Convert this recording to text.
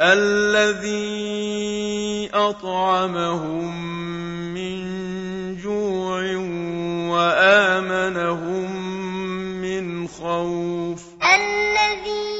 الَّذِي أَطْعَمَهُم مِّن جُوعٍ وَآمَنَهُم مِّنْ خَوْفٍ. الَّذِي